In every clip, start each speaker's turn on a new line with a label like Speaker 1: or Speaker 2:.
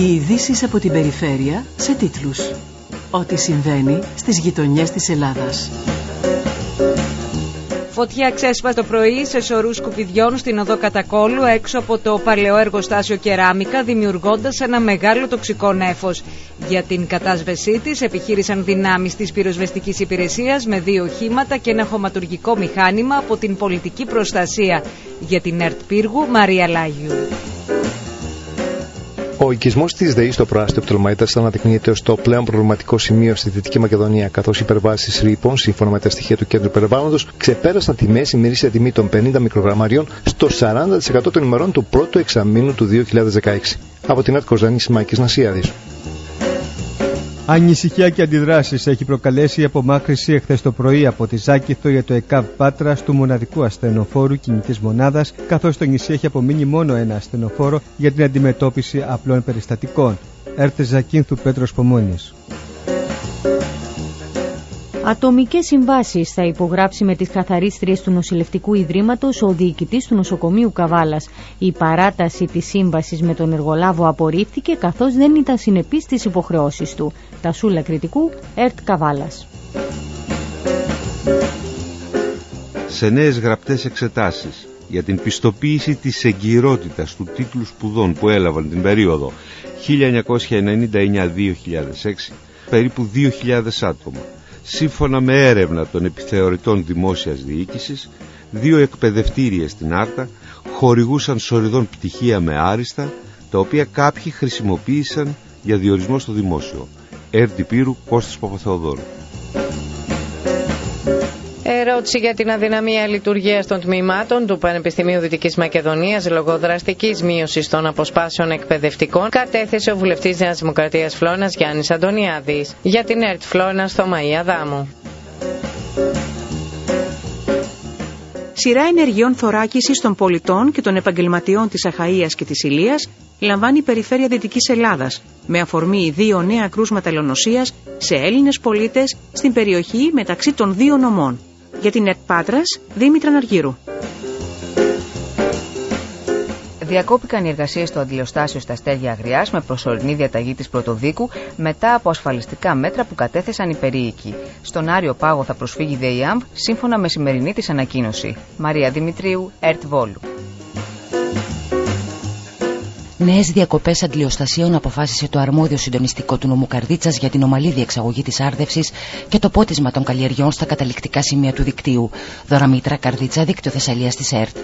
Speaker 1: Οι ειδήσεις από την περιφέρεια σε τίτλους. Ό,τι συμβαίνει στις γειτονιές της Ελλάδας.
Speaker 2: Φωτιά ξέσπα το πρωί σε σωρούς σκουπιδιών στην οδό Κατακόλου έξω από το παλαιό εργοστάσιο Κεράμικα δημιουργώντας ένα μεγάλο τοξικό νέφος. Για την κατάσβεσή της επιχείρησαν δυνάμεις της πυροσβεστικής υπηρεσίας με δύο οχήματα και ένα χωματουργικό μηχάνημα από την πολιτική προστασία. Για την ΕΡΤ Πύργου Μαρία Λάγιου.
Speaker 3: Ο οικισμός της ΔΕΗ στο προάστιο Πτολμαϊτα αναδεικνύεται ως το πλέον προβληματικό σημείο στη Δυτική Μακεδονία, καθώς οι υπερβάσεις ρήπων, σύμφωνα με τα στοιχεία του Κέντρου Περιβάλλοντος, ξεπέρασαν τη μέση μερίσια τιμή των 50 μικρογραμμαρίων στο 40% των ημερών του πρώτου εξαμήνου του 2016. Από την Ατκοζάνη Μάκης Νασίαδη.
Speaker 4: Ανησυχία και αντιδράσεις έχει προκαλέσει η απομάκρυση εχθές το πρωί από τη Ζάκηθο για το ΕΚΑΒ Πάτρα του μοναδικού ασθενοφόρου κινητής μονάδας, καθώς στο νησί έχει απομείνει μόνο ένα ασθενοφόρο για την αντιμετώπιση απλών περιστατικών. Έρθε Ζακίνθου Πέτρος Πομόνης.
Speaker 5: Ατομικές συμβάσεις θα υπογράψει με τις καθαρίστριες του νοσηλευτικού ιδρύματος ο διοικητής του νοσοκομείου Καβάλας. Η παράταση της σύμβασης με τον εργολάβο απορρίφθηκε καθώς δεν ήταν συνεπής στις υποχρεώσεις του. Τα σούλα κριτικού, ΕΡΤ Καβάλας.
Speaker 6: Σε νέες γραπτές εξετάσεις για την πιστοποίηση της εγκυρότητας του τίτλου σπουδών που έλαβαν την περίοδο 1999-2006 περίπου 2.000 άτομα σύμφωνα με έρευνα των επιθεωρητών δημόσιας διοίκησης, δύο εκπαιδευτήρια στην Άρτα χορηγούσαν σοριδών πτυχία με άριστα, τα οποία κάποιοι χρησιμοποίησαν για διορισμό στο δημόσιο. Έρντι Πύρου, Κώστας Παπαθεοδόρου.
Speaker 7: Ερώτηση για την αδυναμία λειτουργίας των τμήματων του Πανεπιστημίου Δυτικής Μακεδονίας λόγω δραστικής μείωσης των αποσπάσεων εκπαιδευτικών κατέθεσε ο βουλευτής Νέας Δημοκρατίας Φλόνα Γιάννης Αντωνιάδης. Για την ΕΡΤ Φλόνα στο Μαία Δάμου.
Speaker 8: Σειρά ενεργειών θωράκισης των πολιτών και των επαγγελματιών της Αχαία και της Ηλίας λαμβάνει η Περιφέρεια Δυτικής Ελλάδας, με αφορμή δύο νέα κρούσματα ελονοσία σε Έλληνες πολίτες στην περιοχή μεταξύ των δύο νομών για την ΕΚΠΑΤΡΑΣ Δήμητρα Ναργύρου.
Speaker 9: Διακόπηκαν οι εργασίες στο αντιλοστάσιο στα Στέλια Αγριάς με προσωρινή διαταγή της Πρωτοδίκου μετά από ασφαλιστικά μέτρα που κατέθεσαν οι περίοικοι. Στον Άριο Πάγο θα προσφύγει η ΔΕΙΑΜΒ σύμφωνα με σημερινή της ανακοίνωση. Μαρία Δημητρίου, ΕΡΤ Βόλου.
Speaker 10: Νέες διακοπές αντλιοστασίων αποφάσισε το αρμόδιο συντονιστικό του νομού Καρδίτσας για την ομαλή διεξαγωγή της άρδευσης και το πότισμα των καλλιεργιών στα καταληκτικά σημεία του δικτύου. Δωραμήτρα Καρδίτσα, δίκτυο Θεσσαλίας της ΕΡΤ.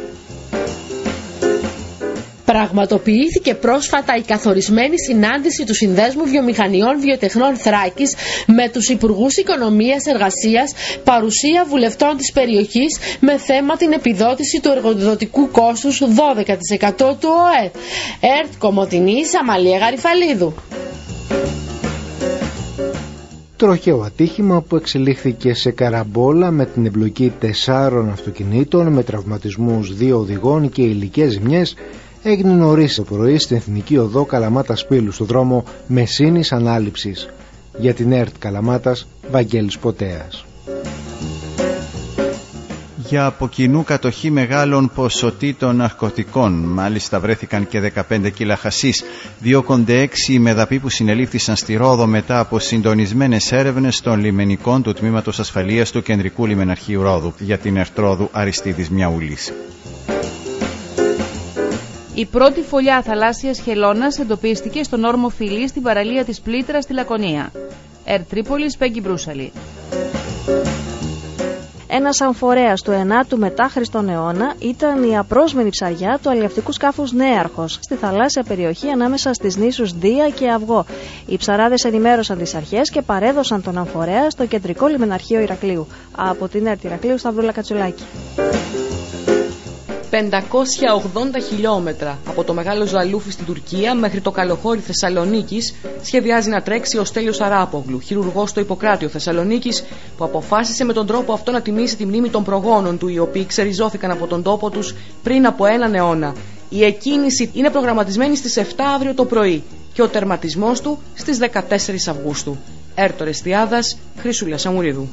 Speaker 11: Πραγματοποιήθηκε πρόσφατα η καθορισμένη συνάντηση του Συνδέσμου Βιομηχανιών Βιοτεχνών Θράκης με τους Υπουργούς Οικονομίας Εργασίας, παρουσία βουλευτών της περιοχής με θέμα την επιδότηση του εργοδοτικού κόστους 12% του ΟΕ. ΕΡΤ Κομωτινής Αμαλία Γαριφαλίδου.
Speaker 12: Τροχαίο ατύχημα που εξελίχθηκε σε καραμπόλα με την εμπλοκή τεσσάρων αυτοκινήτων με τραυματισμούς δύο οδηγών και υλικές ζημιές έγινε νωρίς το πρωί στην Εθνική Οδό Καλαμάτας Σπήλου στο δρόμο Μεσίνης Ανάληψης. Για την ΕΡΤ Καλαμάτας, Βαγγέλης Ποτέας.
Speaker 13: Για από κοινού κατοχή μεγάλων ποσοτήτων ναρκωτικών. Μάλιστα βρέθηκαν και 15 κιλά χασίς. Διώκονται έξι μεδαποί που συνελήφθησαν στη Ρόδο μετά από συντονισμένες έρευνες των λιμενικών του Τμήματος Ασφαλείας του Κεντρικού Λιμεναρχείου Ρόδου για την Ερτρόδου Αριστίδης Μιαούλης.
Speaker 14: Η πρώτη φωλιά θαλάσσιας χελώνας εντοπίστηκε στον όρμο Φιλή στην παραλία της Πλήτρας στη Λακωνία. Ερ Τρίπολης, Πέγγι Μπρούσαλη.
Speaker 15: Ένας αμφορέας του 9ου μετά Χριστόν αιώνα ήταν η απρόσμενη ψαριά του αλλιευτικού σκάφους Νέαρχος στη θαλάσσια περιοχή ανάμεσα στις νήσους Δία και Αυγό. Οι ψαράδες ενημέρωσαν τις αρχές και παρέδωσαν τον αμφορέα στο κεντρικό λιμεναρχείο Ηρακλείου. Από την ΕΡΤ Ηρακλείου, Σταυρούλα Κατσουλάκη.
Speaker 16: 580 χιλιόμετρα από το Μεγάλο Ζαλούφι στην Τουρκία μέχρι το Καλοχώρι Θεσσαλονίκης σχεδιάζει να τρέξει ο Στέλιος Αράπογλου, χειρουργός στο Ιπποκράτιο Θεσσαλονίκης, που αποφάσισε με τον τρόπο αυτό να τιμήσει τη μνήμη των προγόνων του, οι οποίοι ξεριζώθηκαν από τον τόπο τους πριν από έναν αιώνα. Η εκκίνηση είναι προγραμματισμένη στις 7 αύριο το πρωί και ο τερματισμός του στις 14 Αυγούστου. Έρτο Εστιάδα, Χρυσούλα Σαμουρίδου.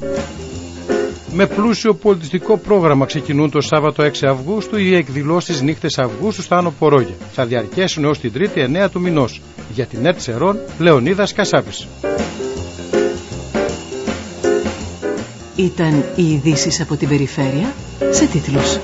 Speaker 17: Με πλούσιο πολιτιστικό πρόγραμμα ξεκινούν το Σάββατο 6 Αυγούστου οι εκδηλώσεις νύχτες Αυγούστου στα Άνω Πορόγια. Θα διαρκέσουν έως την 3η 9 του μηνός. Για την ΕΡΤ Σερών, Λεωνίδας Κασάπης.
Speaker 1: Ήταν οι ειδήσει από την περιφέρεια σε τίτλους.